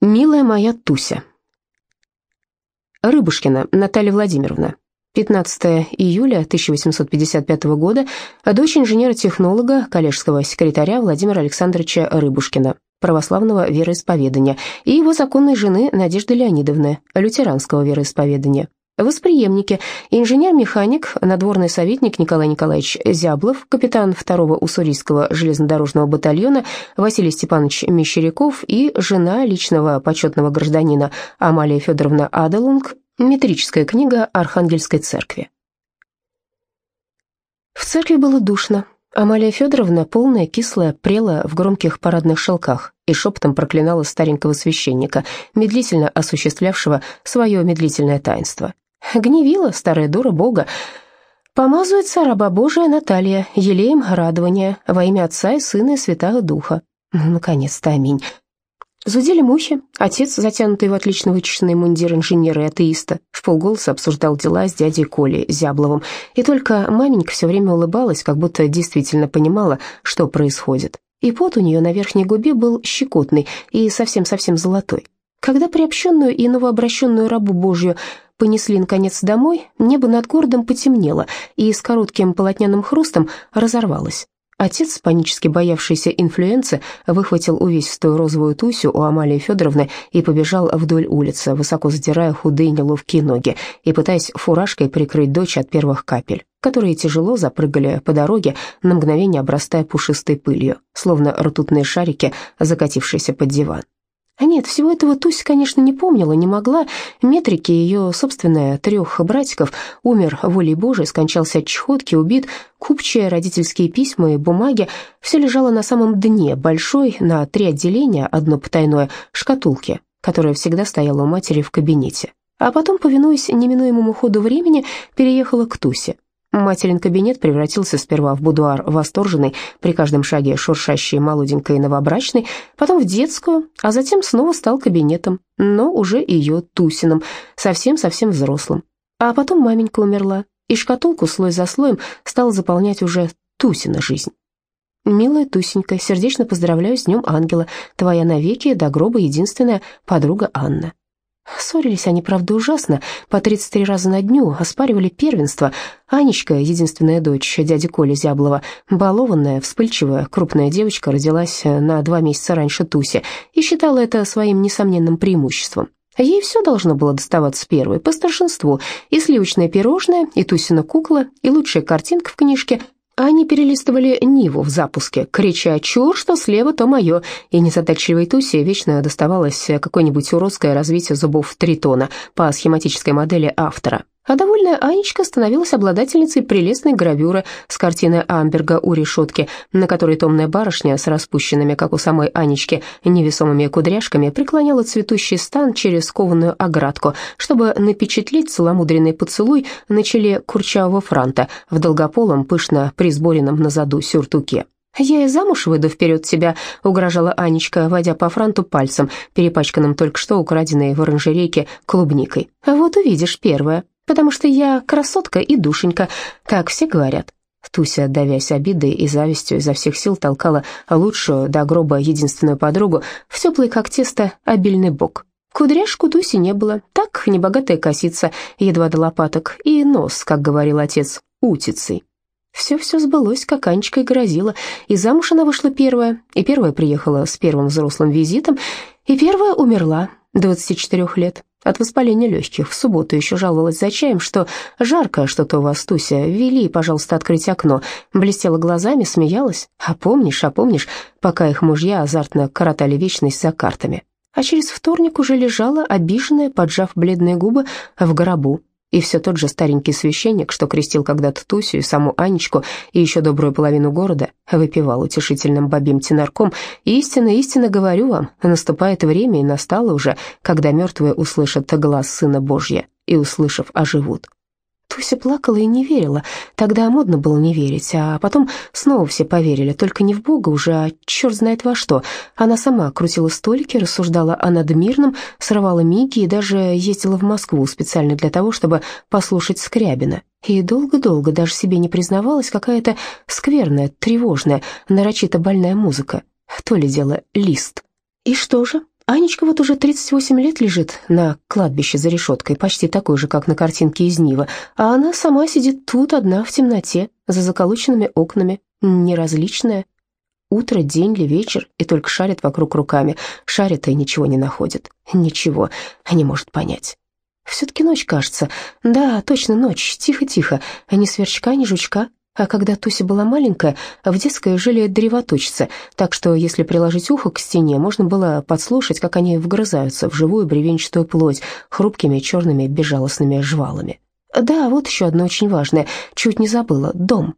Милая моя Туся. Рыбушкина Наталья Владимировна. 15 июля 1855 года. Дочь инженера-технолога, коллежского секретаря Владимира Александровича Рыбушкина, православного вероисповедания, и его законной жены Надежды Леонидовны, лютеранского вероисповедания. Восприемники. Инженер-механик, надворный советник Николай Николаевич Зяблов, капитан 2-го Уссурийского железнодорожного батальона Василий Степанович Мещеряков и жена личного почетного гражданина Амалия Федоровна Адалунг, метрическая книга Архангельской церкви. В церкви было душно. Амалия Федоровна, полная, кислая, прела в громких парадных шелках и шепотом проклинала старенького священника, медлительно осуществлявшего свое медлительное таинство. Гневила старая дура Бога. Помазывается раба Божия Наталья, елеем радования, во имя Отца и Сына и Святого Духа. Ну, наконец-то, аминь. Зудели мухи. Отец, затянутый в отлично вычищенный мундир инженера и атеиста, в полголоса обсуждал дела с дядей Колей Зябловым. И только маменька все время улыбалась, как будто действительно понимала, что происходит. И пот у нее на верхней губе был щекотный и совсем-совсем золотой. Когда приобщенную и новообращенную рабу Божью понесли, наконец, домой, небо над городом потемнело и с коротким полотняным хрустом разорвалось. Отец, панически боявшийся инфлюенции, выхватил увесистую розовую тусю у Амалии Федоровны и побежал вдоль улицы, высоко задирая худые неловкие ноги и пытаясь фуражкой прикрыть дочь от первых капель, которые тяжело запрыгали по дороге, на мгновение обрастая пушистой пылью, словно ртутные шарики, закатившиеся под диван. А нет, всего этого Туся, конечно, не помнила, не могла. Метрики, ее собственная, трех братиков, умер волей Божией, скончался от чехотки, убит. Купчие, родительские письма и бумаги. Все лежало на самом дне, большой, на три отделения, одно потайное, шкатулки, которая всегда стояла у матери в кабинете. А потом, повинуясь неминуемому ходу времени, переехала к Тусе. Материн кабинет превратился сперва в будуар восторженный, при каждом шаге шуршащей молоденькой новобрачной, потом в детскую, а затем снова стал кабинетом, но уже ее Тусиным, совсем-совсем взрослым. А потом маменька умерла, и шкатулку слой за слоем стал заполнять уже Тусина жизнь. «Милая Тусенька, сердечно поздравляю с Днем Ангела, твоя навеки до гроба единственная подруга Анна». Ссорились они, правда, ужасно, по 33 раза на дню, оспаривали первенство. Анечка, единственная дочь дяди Коли Зяблова, балованная, вспыльчивая, крупная девочка, родилась на два месяца раньше Туси и считала это своим несомненным преимуществом. Ей все должно было доставаться первой, по старшинству, и сливочное пирожное, и Тусина кукла, и лучшая картинка в книжке – они перелистывали Ниву в запуске, крича «Чур, что слева, то мое!» И незадачливой Тусе вечно доставалось какое-нибудь уродское развитие зубов Тритона по схематической модели автора. А довольная Анечка становилась обладательницей прелестной гравюры с картины Амберга у решетки, на которой томная барышня с распущенными, как у самой Анечки, невесомыми кудряшками преклоняла цветущий стан через кованую оградку, чтобы напечатлеть целомудренный поцелуй на челе курчавого франта в долгополом, пышно присборенном на заду сюртуке. «Я и замуж выйду вперед тебя», — угрожала Анечка, водя по франту пальцем, перепачканным только что украденной в оранжерейке клубникой. «Вот увидишь первое» потому что я красотка и душенька, как все говорят». Туся, давясь обидой и завистью, изо всех сил толкала лучшую до гроба единственную подругу в теплый, как тесто, обильный бок. Кудряшку Туси не было, так небогатая косица, едва до лопаток, и нос, как говорил отец, утицей. Все-все сбылось, как Анечка и грозила, и замуж она вышла первая, и первая приехала с первым взрослым визитом, и первая умерла, 24 лет. От воспаления легких в субботу еще жаловалась за чаем, что жарко что-то у вас, Туся, вели, пожалуйста, открыть окно. Блестела глазами, смеялась. А помнишь, а помнишь, пока их мужья азартно коротали вечность за картами. А через вторник уже лежала, обиженная, поджав бледные губы, в гробу, и все тот же старенький священник, что крестил когда-то Тусю и саму Анечку, и еще добрую половину города, выпивал утешительным бабим тенарком. «Истинно, истинно говорю вам, наступает время, и настало уже, когда мертвые услышат глаз Сына Божья, и, услышав, оживут». Туся плакала и не верила. Тогда модно было не верить, а потом снова все поверили, только не в Бога уже, а черт знает во что. Она сама крутила столики, рассуждала о надмирном, срывала миги и даже ездила в Москву специально для того, чтобы послушать Скрябина. И долго-долго даже себе не признавалась какая-то скверная, тревожная, нарочито больная музыка. То ли дело лист. И что же? Анечка вот уже 38 лет лежит на кладбище за решеткой, почти такой же, как на картинке из Нива, а она сама сидит тут одна в темноте, за заколоченными окнами, неразличная. Утро, день или вечер, и только шарит вокруг руками. Шарит и ничего не находит. Ничего не может понять. Все-таки ночь, кажется. Да, точно ночь, тихо-тихо. Ни сверчка, ни жучка. А когда Туся была маленькая, в детской жили древоточцы, так что если приложить ухо к стене, можно было подслушать, как они вгрызаются в живую бревенчатую плоть хрупкими черными безжалостными жвалами. Да, вот еще одно очень важное, чуть не забыла, дом.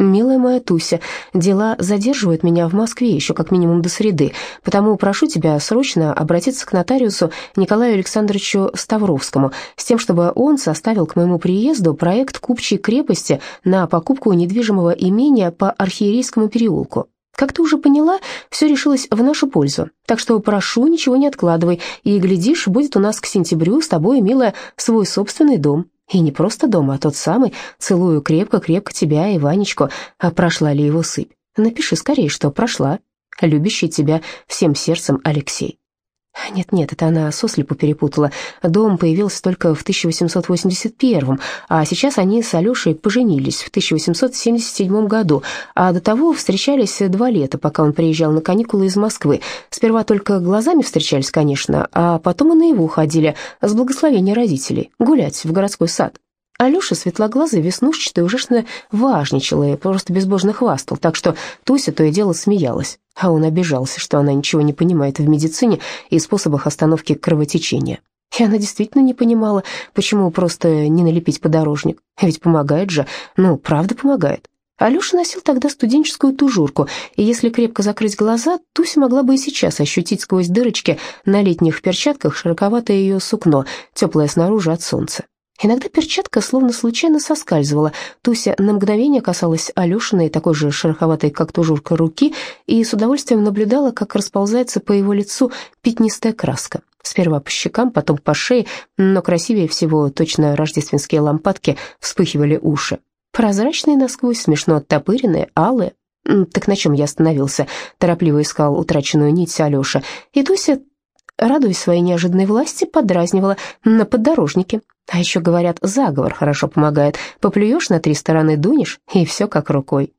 «Милая моя Туся, дела задерживают меня в Москве еще как минимум до среды, потому прошу тебя срочно обратиться к нотариусу Николаю Александровичу Ставровскому с тем, чтобы он составил к моему приезду проект купчей крепости на покупку недвижимого имения по Архиерейскому переулку. Как ты уже поняла, все решилось в нашу пользу, так что прошу, ничего не откладывай, и, глядишь, будет у нас к сентябрю с тобой, милая, свой собственный дом». И не просто дома, а тот самый. Целую крепко-крепко тебя и Ванечку. А прошла ли его сыпь? Напиши скорее, что прошла. Любящий тебя всем сердцем Алексей. Нет-нет, это она сослепу перепутала. Дом появился только в 1881, а сейчас они с Алешей поженились в 1877 году, а до того встречались два лета, пока он приезжал на каникулы из Москвы. Сперва только глазами встречались, конечно, а потом и на его ходили с благословения родителей гулять в городской сад. Алеша светлоглазый, веснушчатый, ужасно важничал и просто безбожно хвастал, так что Туся то и дело смеялась, а он обижался, что она ничего не понимает в медицине и способах остановки кровотечения. И она действительно не понимала, почему просто не налепить подорожник, ведь помогает же, ну, правда помогает. Алеша носил тогда студенческую тужурку, и если крепко закрыть глаза, Туся могла бы и сейчас ощутить сквозь дырочки на летних перчатках широковатое ее сукно, теплое снаружи от солнца. Иногда перчатка словно случайно соскальзывала. Туся на мгновение касалась Алешиной, такой же шероховатой, как тужурка, руки, и с удовольствием наблюдала, как расползается по его лицу пятнистая краска. Сперва по щекам, потом по шее, но красивее всего точно рождественские лампадки вспыхивали уши. Прозрачные насквозь, смешно оттопыренные, алые. Так на чем я остановился? Торопливо искал утраченную нить Алеша. И Туся радуясь своей неожиданной власти, подразнивала на поддорожнике. А еще, говорят, заговор хорошо помогает. Поплюешь на три стороны, дунешь, и все как рукой.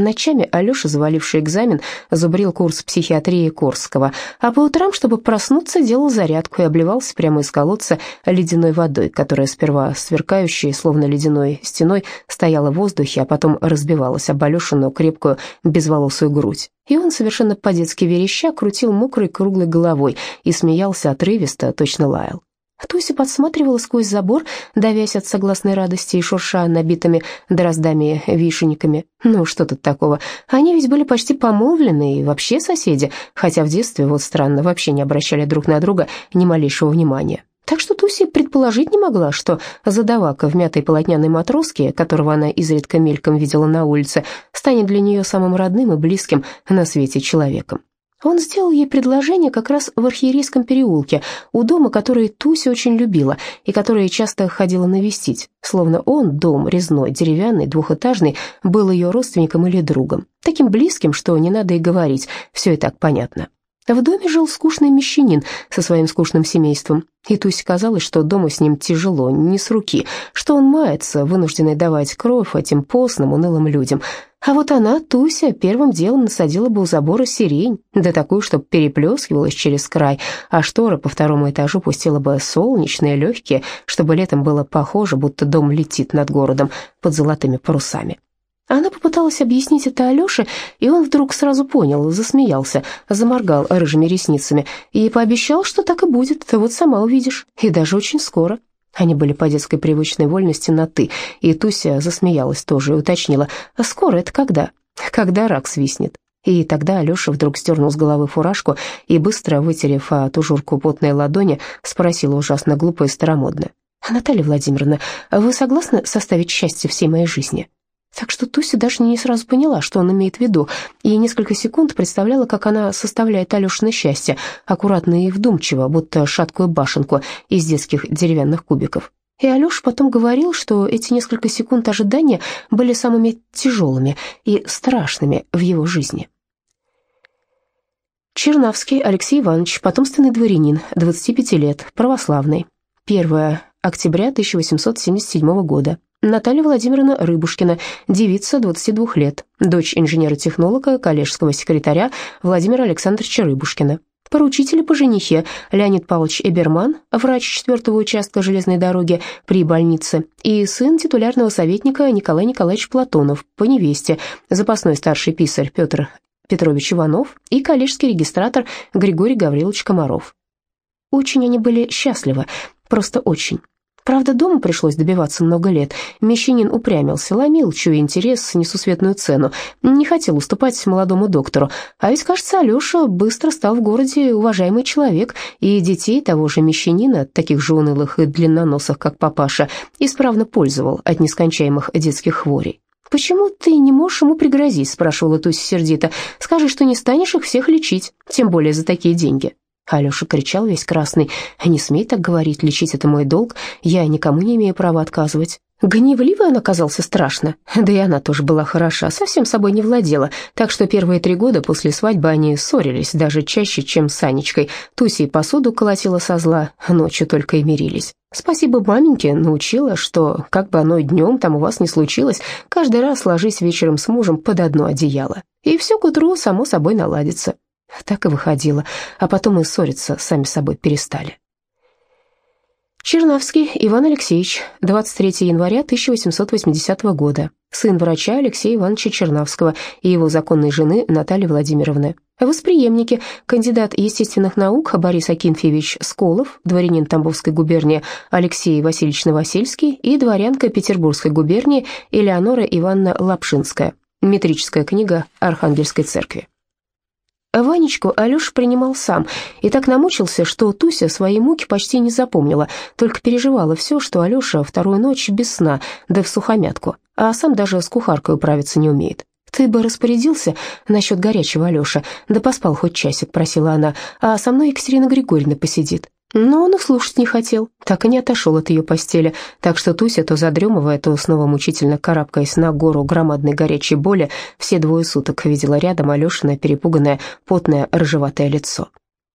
Ночами Алеша, заваливший экзамен, зубрил курс психиатрии Корского, а по утрам, чтобы проснуться, делал зарядку и обливался прямо из колодца ледяной водой, которая сперва сверкающей, словно ледяной стеной, стояла в воздухе, а потом разбивалась об Алешину крепкую безволосую грудь. И он, совершенно по-детски вереща, крутил мокрой круглой головой и смеялся отрывисто, точно лаял. Туся подсматривала сквозь забор, давясь от согласной радости и шурша набитыми дроздами вишенниками. Ну, что тут такого? Они ведь были почти помолвлены и вообще соседи, хотя в детстве, вот странно, вообще не обращали друг на друга ни малейшего внимания. Так что Туси предположить не могла, что задавака в мятой полотняной матроске, которого она изредка мельком видела на улице, станет для нее самым родным и близким на свете человеком. Он сделал ей предложение как раз в Архиерейском переулке, у дома, который Туся очень любила и который часто ходила навестить, словно он, дом резной, деревянный, двухэтажный, был ее родственником или другом, таким близким, что не надо и говорить, все и так понятно. В доме жил скучный мещанин со своим скучным семейством, и Тусе казалось, что дому с ним тяжело, не с руки, что он мается, вынужденный давать кровь этим постным, унылым людям. А вот она, Туся, первым делом насадила бы у забора сирень, да такую, чтоб переплескивалась через край, а шторы по второму этажу пустила бы солнечные, легкие, чтобы летом было похоже, будто дом летит над городом под золотыми парусами. Она попыталась объяснить это Алёше, и он вдруг сразу понял, засмеялся, заморгал рыжими ресницами и пообещал, что так и будет, ты вот сама увидишь, и даже очень скоро. Они были по детской привычной вольности на «ты», и Туся засмеялась тоже и уточнила, «А скоро это когда?» «Когда рак свистнет». И тогда Алёша вдруг сдернул с головы фуражку и, быстро вытерев о тужурку потной ладони, спросила ужасно глупо и старомодно, «Наталья Владимировна, вы согласны составить счастье всей моей жизни?» Так что Туся даже не сразу поняла, что он имеет в виду, и несколько секунд представляла, как она составляет Алешино счастье, аккуратно и вдумчиво, будто шаткую башенку из детских деревянных кубиков. И Алеша потом говорил, что эти несколько секунд ожидания были самыми тяжелыми и страшными в его жизни. Чернавский Алексей Иванович, потомственный дворянин, 25 лет, православный. 1 октября 1877 года. Наталья Владимировна Рыбушкина, девица, 22 лет, дочь инженера-технолога, коллежского секретаря Владимира Александровича Рыбушкина. Поручители по женихе Леонид Павлович Эберман, врач четвертого участка железной дороги при больнице, и сын титулярного советника Николай Николаевич Платонов по невесте, запасной старший писарь Петр Петрович Иванов и коллежский регистратор Григорий Гаврилович Комаров. Очень они были счастливы, просто очень. Правда, дома пришлось добиваться много лет. Мещанин упрямился, ломил, чуя интерес, несусветную цену. Не хотел уступать молодому доктору. А ведь, кажется, Алеша быстро стал в городе уважаемый человек, и детей того же мещанина, таких же унылых и длинноносых, как папаша, исправно пользовал от нескончаемых детских хворей. «Почему ты не можешь ему пригрозить?» – спрашивала Туся сердито. «Скажи, что не станешь их всех лечить, тем более за такие деньги». Алеша кричал весь красный. «Не смей так говорить, лечить это мой долг, я никому не имею права отказывать». Гневливый он оказался страшно, да и она тоже была хороша, совсем собой не владела, так что первые три года после свадьбы они ссорились, даже чаще, чем с Анечкой. Туси посуду колотила со зла, ночью только и мирились. Спасибо маменьке, научила, что, как бы оно днем там у вас не случилось, каждый раз ложись вечером с мужем под одно одеяло, и все к утру само собой наладится. Так и выходило, а потом и ссориться сами собой перестали. Чернавский Иван Алексеевич, 23 января 1880 года, сын врача Алексея Ивановича Чернавского и его законной жены Натальи Владимировны. Восприемники, кандидат естественных наук Борис Акинфьевич Сколов, дворянин Тамбовской губернии Алексей Васильевич Новосельский и дворянка Петербургской губернии Элеонора Ивановна Лапшинская. Метрическая книга Архангельской церкви. Ванечку Алеша принимал сам и так намучился, что Туся свои муки почти не запомнила, только переживала все, что Алеша вторую ночь без сна, да в сухомятку, а сам даже с кухаркой управиться не умеет. «Ты бы распорядился насчет горячего, Алеша, да поспал хоть часик», — просила она, «а со мной Екатерина Григорьевна посидит». Но он и слушать не хотел, так и не отошел от ее постели, так что Туся, то задремывая, то снова мучительно карабкаясь на гору громадной горячей боли, все двое суток видела рядом Алешина перепуганное, потное, рыжеватое лицо.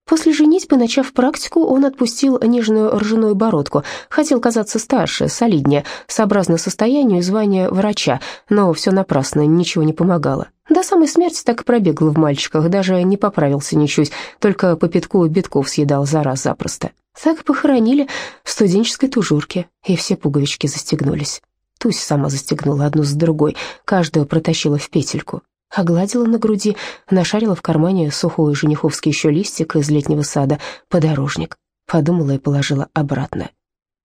После женитьбы, начав практику, он отпустил нежную ржаную бородку, хотел казаться старше, солиднее, сообразно состоянию и званию врача, но все напрасно, ничего не помогало. До самой смерти так и пробегал в мальчиках, даже не поправился ничуть, только по пятку битков съедал за раз запросто. Так похоронили в студенческой тужурке, и все пуговички застегнулись. Тусь сама застегнула одну за другой, каждую протащила в петельку. Огладила на груди, нашарила в кармане сухой жениховский еще листик из летнего сада, подорожник. Подумала и положила обратно.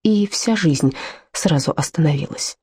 И вся жизнь сразу остановилась.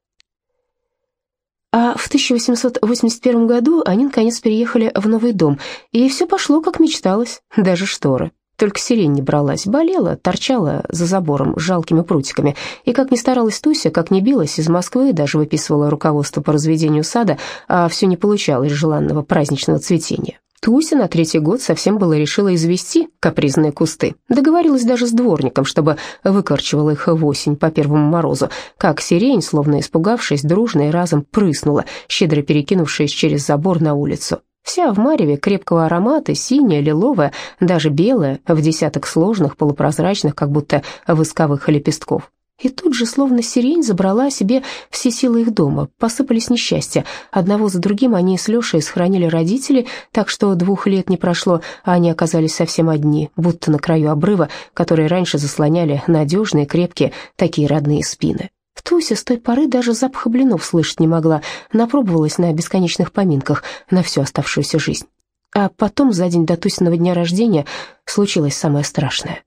А в 1881 году они наконец переехали в новый дом, и все пошло, как мечталось, даже шторы. Только сирень не бралась, болела, торчала за забором с жалкими прутиками. И как ни старалась Туся, как ни билась из Москвы, даже выписывала руководство по разведению сада, а все не получалось желанного праздничного цветения. Туся на третий год совсем было решила извести капризные кусты. Договорилась даже с дворником, чтобы выкорчевала их в осень по первому морозу. Как сирень, словно испугавшись, дружно и разом прыснула, щедро перекинувшись через забор на улицу. Вся в мареве крепкого аромата, синяя, лиловая, даже белая, в десяток сложных, полупрозрачных, как будто восковых лепестков. И тут же, словно сирень, забрала себе все силы их дома. Посыпались несчастья. Одного за другим они с Лешей сохранили родителей, так что двух лет не прошло, а они оказались совсем одни, будто на краю обрыва, который раньше заслоняли надежные, крепкие, такие родные спины. Туся с той поры даже запаха блинов слышать не могла, напробовалась на бесконечных поминках на всю оставшуюся жизнь. А потом, за день до Тусиного дня рождения, случилось самое страшное.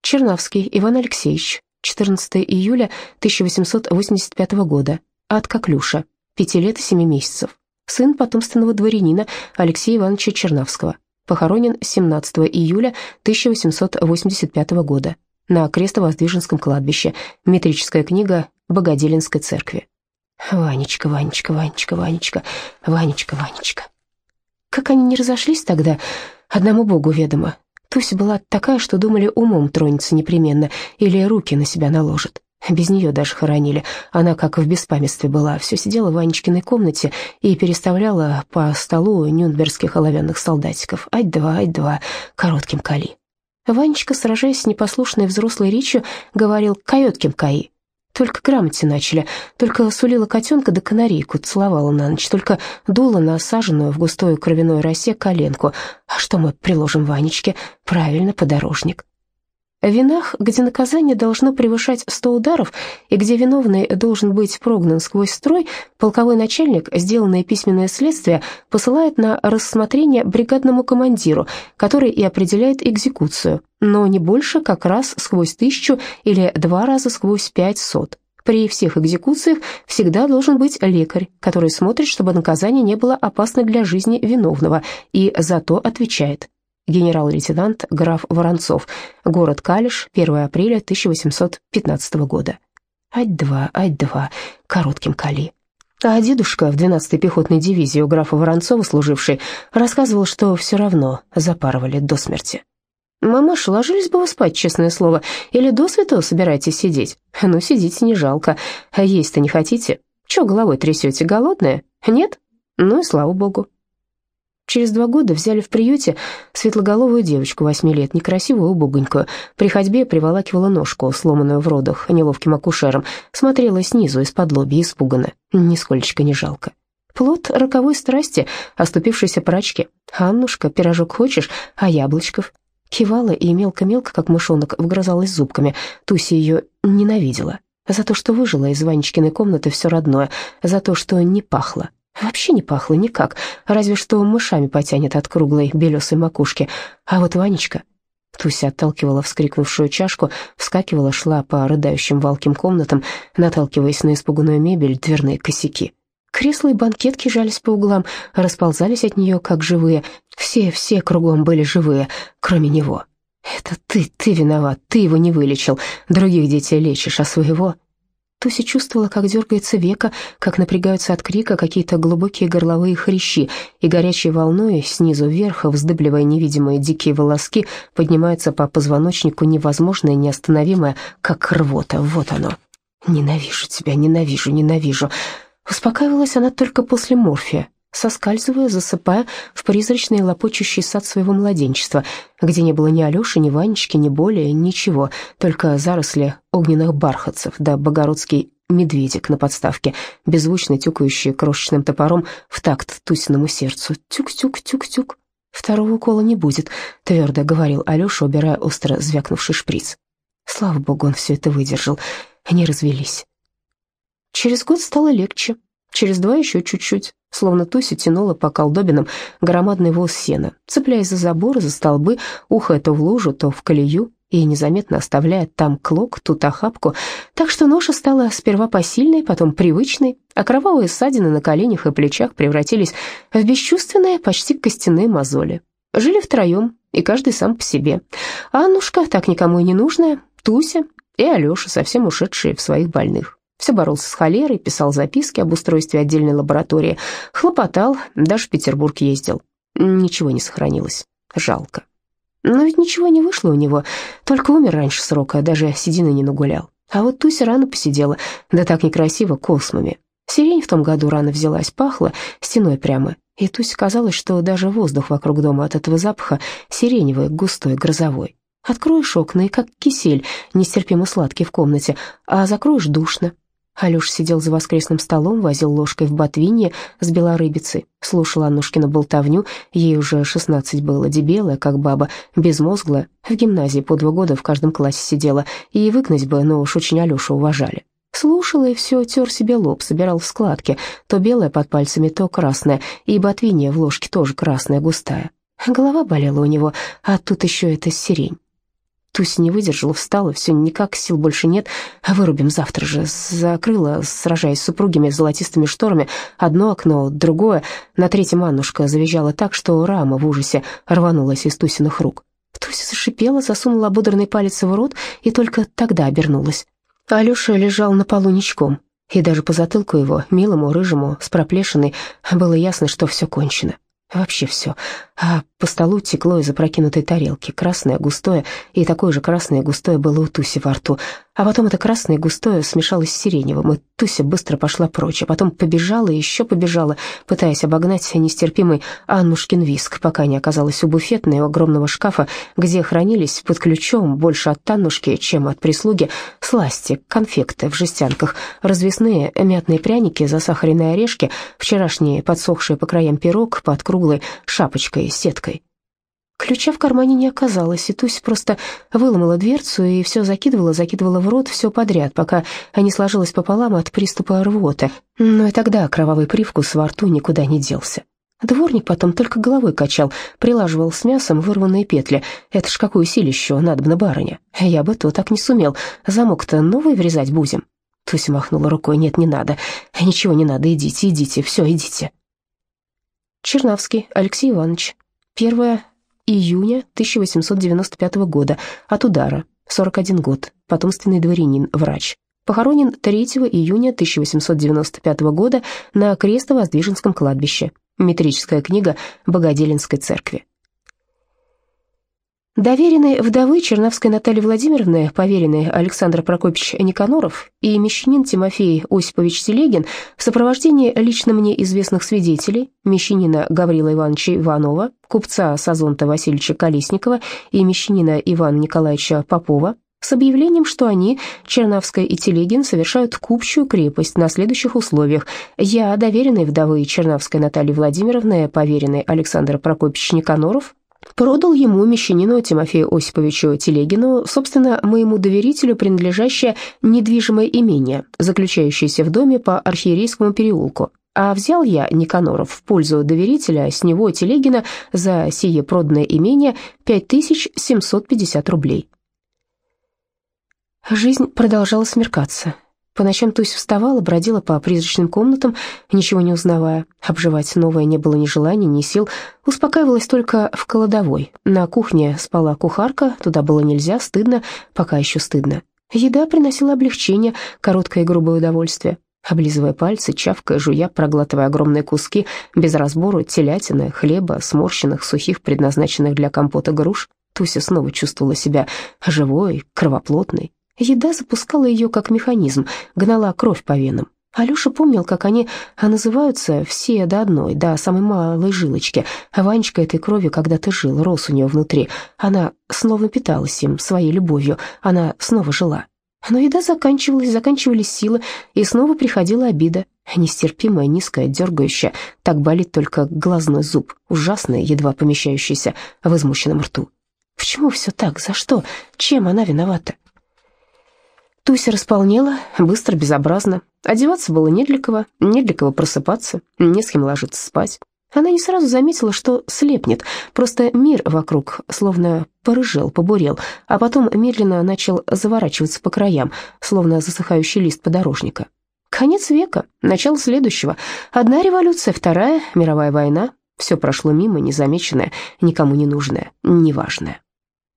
Чернавский Иван Алексеевич, 14 июля 1885 года, от Коклюша, пяти лет и семи месяцев, сын потомственного дворянина Алексея Ивановича Чернавского, похоронен 17 июля 1885 года на Крестовоздвиженском кладбище, метрическая книга Богоделинской церкви. Ванечка, Ванечка, Ванечка, Ванечка, Ванечка, Ванечка. Как они не разошлись тогда, одному богу ведомо. Туся была такая, что думали, умом тронется непременно или руки на себя наложит. Без нее даже хоронили. Она как в беспамятстве была. Все сидела в Ванечкиной комнате и переставляла по столу нюнбергских оловянных солдатиков. Ать-два, ать-два, коротким кали. Ванечка, сражаясь с непослушной взрослой речью, говорил «каётким каи». Только грамоте начали, только сулила котенка да канарейку, целовала на ночь, только дула на осаженную в густой кровяной росе коленку. А что мы приложим Ванечке? Правильно, подорожник. Винах, где наказание должно превышать сто ударов и где виновный должен быть прогнан сквозь строй, полковой начальник, сделанное письменное следствие, посылает на рассмотрение бригадному командиру, который и определяет экзекуцию, но не больше как раз сквозь тысячу или два раза сквозь пять сот. При всех экзекуциях всегда должен быть лекарь, который смотрит, чтобы наказание не было опасно для жизни виновного, и за то отвечает генерал-лейтенант граф Воронцов, город Калиш, 1 апреля 1815 года. Ать-два, ать-два, коротким кали. А дедушка в 12-й пехотной дивизии у графа Воронцова служивший рассказывал, что все равно запарывали до смерти. «Мамаша, ложились бы вы спать, честное слово, или до святого собираетесь сидеть? Ну, сидите, не жалко. А есть-то не хотите? Че головой трясете, голодная? Нет? Ну и слава богу». Через два года взяли в приюте светлоголовую девочку восьми лет, некрасивую, убогонькую. При ходьбе приволакивала ножку, сломанную в родах, неловким акушером. Смотрела снизу, из-под лоби, испуганно. Нисколько не жалко. Плод роковой страсти, оступившейся прачки. «Аннушка, пирожок хочешь? А яблочков?» Кивала и мелко-мелко, как мышонок, вгрызалась зубками. Туся ее ненавидела. За то, что выжила из Ванечкиной комнаты все родное, за то, что не пахло. Вообще не пахло никак, разве что мышами потянет от круглой белесой макушки. А вот Ванечка... Туся отталкивала вскрикнувшую чашку, вскакивала, шла по рыдающим валким комнатам, наталкиваясь на испуганную мебель, дверные косяки. Кресла и банкетки жались по углам, расползались от нее, как живые. Все, все кругом были живые, кроме него. «Это ты, ты виноват, ты его не вылечил, других детей лечишь, а своего...» Туся чувствовала, как дергается века, как напрягаются от крика какие-то глубокие горловые хрящи, и горячей волной снизу вверх, вздыбливая невидимые дикие волоски, поднимается по позвоночнику невозможное, неостановимое, как рвота. Вот оно. «Ненавижу тебя, ненавижу, ненавижу». Успокаивалась она только после морфия, соскальзывая, засыпая в призрачный лопочущий сад своего младенчества, где не было ни Алёши, ни Ванечки, ни боли, ничего, только заросли огненных бархатцев да богородский медведик на подставке, беззвучно тюкающий крошечным топором в такт Тусиному сердцу. Тюк-тюк-тюк-тюк. «Второго укола не будет», — твердо говорил Алёша, убирая остро звякнувший шприц. Слава богу, он все это выдержал. Они развелись. Через год стало легче, через два еще чуть-чуть словно Туся тянула по колдобинам громадный воз сена, цепляясь за заборы, за столбы, ухая то в лужу, то в колею, и незаметно оставляя там клок, тут охапку, так что ноша стала сперва посильной, потом привычной, а кровавые ссадины на коленях и плечах превратились в бесчувственные, почти костяные мозоли. Жили втроем, и каждый сам по себе. Аннушка, так никому и не нужная, Туся и Алеша, совсем ушедшие в своих больных. Все боролся с холерой, писал записки об устройстве отдельной лаборатории, хлопотал, даже в Петербург ездил. Ничего не сохранилось. Жалко. Но ведь ничего не вышло у него, только умер раньше срока, даже седины не нагулял. А вот Туся рано посидела, да так некрасиво, космами. Сирень в том году рано взялась, пахла, стеной прямо. И Тусе казалось, что даже воздух вокруг дома от этого запаха сиреневый, густой, грозовой. Откроешь окна, и как кисель, нестерпимо сладкий в комнате, а закроешь душно, Алёша сидел за воскресным столом, возил ложкой в ботвинье с белорыбицей, слушал Аннушкину болтовню, ей уже шестнадцать было, дебелая, как баба, безмозглая, в гимназии по два года в каждом классе сидела, и выгнать бы, но уж очень Алёшу уважали. Слушал и все, тер себе лоб, собирал в складки, то белая под пальцами, то красная, и ботвинья в ложке тоже красная, густая. Голова болела у него, а тут еще эта сирень. Туся не выдержала, встала, все никак, сил больше нет, вырубим завтра же. Закрыла, сражаясь с супругими золотистыми шторами, одно окно, другое. На третьем Аннушка завизжала так, что рама в ужасе рванулась из Тусиных рук. Туся зашипела, засунула ободранный палец в рот и только тогда обернулась. Алеша лежал на полу ничком, и даже по затылку его, милому, рыжему, с проплешиной, было ясно, что все кончено. Вообще все. А По столу текло из опрокинутой тарелки, красное, густое, и такое же красное и густое было у Туси во рту. А потом это красное и густое смешалось с сиреневым, и Туся быстро пошла прочь, а потом побежала и еще побежала, пытаясь обогнать нестерпимый Аннушкин виск, пока не оказалась у буфетной огромного шкафа, где хранились под ключом больше от Аннушки, чем от прислуги, сласти, конфекты в жестянках, развесные мятные пряники, засахаренные орешки, вчерашние подсохшие по краям пирог под круглой шапочкой-сеткой. Ключа в кармане не оказалось, и Тусь просто выломала дверцу и все закидывала, закидывала в рот все подряд, пока не сложилась пополам от приступа рвоты. Но и тогда кровавый привкус во рту никуда не делся. Дворник потом только головой качал, прилаживал с мясом вырванные петли. Это ж какую силищу, надобно барыня. Я бы то так не сумел. Замок-то новый врезать будем. Туся махнула рукой. Нет, не надо. Ничего не надо, идите, идите, все, идите. Чернавский Алексей Иванович. Первое июня 1895 года, от удара, 41 год, потомственный дворянин, врач. Похоронен 3 июня 1895 года на Крестово-Воздвиженском кладбище. Метрическая книга Богоделинской церкви. Доверенные вдовы Черновской Натальи Владимировны, поверенные Александр Прокопьевич Никаноров и мещанин Тимофей Осипович Телегин в сопровождении лично мне известных свидетелей, мещанина Гаврила Ивановича Иванова, купца Сазонта Васильевича Колесникова и мещанина Ивана Николаевича Попова, с объявлением, что они, Черновская и Телегин, совершают купчую крепость на следующих условиях. Я, доверенный вдовы Черновской Натальи Владимировны, поверенный Александр Прокопьевич Никаноров, продал ему, мещанину Тимофею Осиповичу Телегину, собственно, моему доверителю принадлежащее недвижимое имение, заключающееся в доме по Архиерейскому переулку. А взял я Никаноров в пользу доверителя, с него Телегина за сие проданное имение 5750 рублей. Жизнь продолжала смеркаться. По ночам Туся вставала, бродила по призрачным комнатам, ничего не узнавая. Обживать новое не было ни желания, ни сил. Успокаивалась только в кладовой. На кухне спала кухарка, туда было нельзя, стыдно, пока еще стыдно. Еда приносила облегчение, короткое и грубое удовольствие. Облизывая пальцы, чавкая, жуя, проглатывая огромные куски, без разбору телятины, хлеба, сморщенных, сухих, предназначенных для компота груш, Туся снова чувствовала себя живой, кровоплотной, Еда запускала ее как механизм, гнала кровь по венам. Алеша помнил, как они называются все до одной, до самой малой жилочки. А Ванечка этой крови когда-то жил, рос у нее внутри. Она снова питалась им, своей любовью. Она снова жила. Но еда заканчивалась, заканчивались силы, и снова приходила обида. Нестерпимая, низкая, дергающая. Так болит только глазной зуб, ужасный, едва помещающийся в измученном рту. Почему все так? За что? Чем она виновата? Туся располнела, быстро, безобразно. Одеваться было не для кого, не для кого просыпаться, не с кем ложиться спать. Она не сразу заметила, что слепнет, просто мир вокруг словно порыжел, побурел, а потом медленно начал заворачиваться по краям, словно засыхающий лист подорожника. Конец века, начало следующего. Одна революция, вторая, мировая война. Все прошло мимо, незамеченное, никому не нужное, неважное.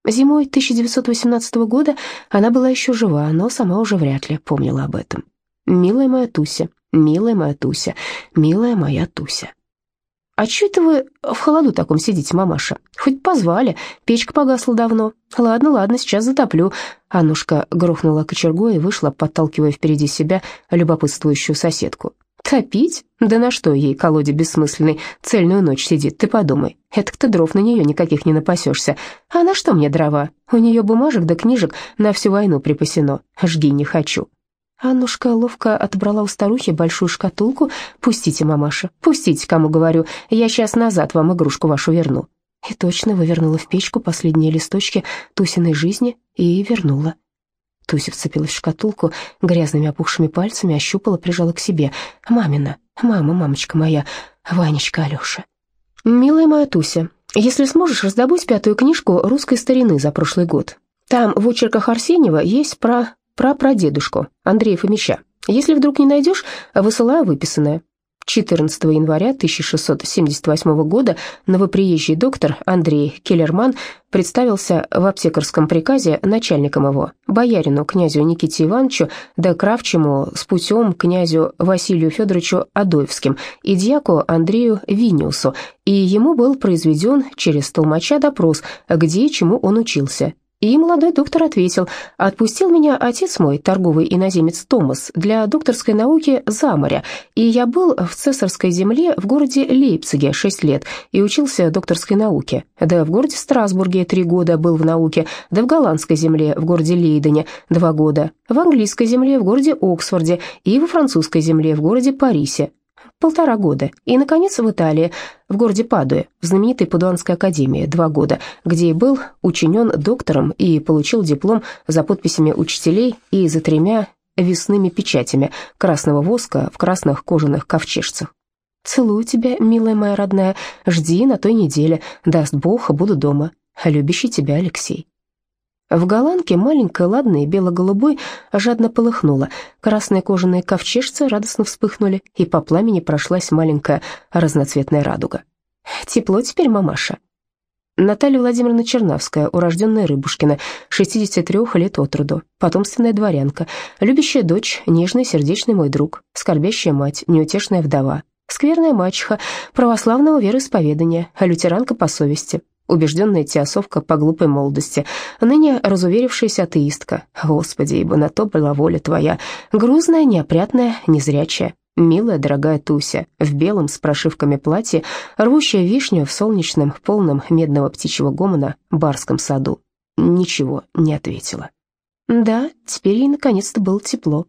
Зимой 1918 года она была еще жива, но сама уже вряд ли помнила об этом. «Милая моя Туся, милая моя Туся, милая моя Туся». «А чё это вы в холоду таком сидите, мамаша? Хоть позвали, печка погасла давно. Ладно, ладно, сейчас затоплю». Аннушка грохнула кочергой и вышла, подталкивая впереди себя любопытствующую соседку. Топить? Да на что ей, колоде бессмысленной, цельную ночь сидит, ты подумай. Это-то дров на нее никаких не напасешься. А на что мне дрова? У нее бумажек да книжек на всю войну припасено. Жги не хочу. Аннушка ловко отобрала у старухи большую шкатулку. «Пустите, мамаша, пустите, кому говорю. Я сейчас назад вам игрушку вашу верну». И точно вывернула в печку последние листочки Тусиной жизни и вернула. Туся вцепилась в шкатулку, грязными опухшими пальцами ощупала, прижала к себе. «Мамина, мама, мамочка моя, Ванечка, Алёша». «Милая моя Туся, если сможешь, раздобудь пятую книжку русской старины за прошлый год. Там в очерках Арсеньева есть про про прадедушку Андрея Фомича. Если вдруг не найдешь, высылаю выписанное. 14 января 1678 года новоприезжий доктор Андрей Келлерман представился в аптекарском приказе начальником его, боярину князю Никите Ивановичу, да кравчему с путем князю Василию Федоровичу Адоевским и дьяку Андрею Виниусу, и ему был произведен через толмача допрос, где и чему он учился, и молодой доктор ответил, «Отпустил меня отец мой, торговый иноземец Томас, для докторской науки за моря, и я был в цесарской земле в городе Лейпциге шесть лет и учился докторской науке, да в городе Страсбурге три года был в науке, да в голландской земле в городе Лейдене два года, в английской земле в городе Оксфорде и во французской земле в городе Парисе полтора года, и, наконец, в Италии, в городе Падуе, в знаменитой Падуанской академии, два года, где и был учинен доктором и получил диплом за подписями учителей и за тремя весными печатями красного воска в красных кожаных ковчежцах. «Целую тебя, милая моя родная, жди на той неделе, даст Бог, буду дома. Любящий тебя Алексей». В голландке ладная, бело-голубой, жадно полыхнула. Красные кожаные ковчежцы радостно вспыхнули, и по пламени прошлась маленькая разноцветная радуга. «Тепло теперь, мамаша?» Наталья Владимировна Чернавская, урожденная Рыбушкина, 63 лет от роду, потомственная дворянка, любящая дочь, нежный сердечный мой друг, скорбящая мать, неутешная вдова, скверная мачеха, православного вероисповедания, лютеранка по совести, убежденная теосовка по глупой молодости, ныне разуверившаяся атеистка. Господи, ибо на то была воля твоя, грузная, неопрятная, незрячая, милая, дорогая Туся, в белом с прошивками платье, рвущая вишню в солнечном, полном медного птичьего гомона барском саду. Ничего не ответила. Да, теперь ей наконец-то было тепло.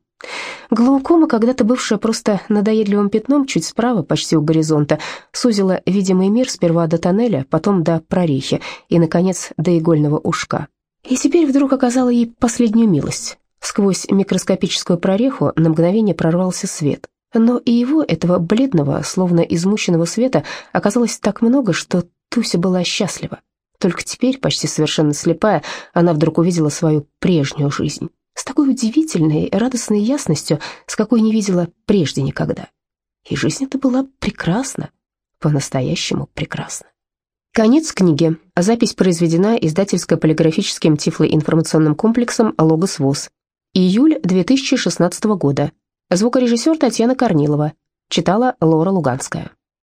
Глаукома, когда-то бывшая просто надоедливым пятном чуть справа, почти у горизонта, сузила видимый мир сперва до тоннеля, потом до прорехи и, наконец, до игольного ушка. И теперь вдруг оказала ей последнюю милость. Сквозь микроскопическую прореху на мгновение прорвался свет. Но и его, этого бледного, словно измученного света, оказалось так много, что Туся была счастлива. Только теперь, почти совершенно слепая, она вдруг увидела свою прежнюю жизнь с такой удивительной, радостной ясностью, с какой не видела прежде никогда. И жизнь эта была прекрасна, по-настоящему прекрасна. Конец книги. Запись произведена издательско-полиграфическим тифлоинформационным комплексом «Логос ВОЗ». Июль 2016 года. Звукорежиссер Татьяна Корнилова. Читала Лора Луганская.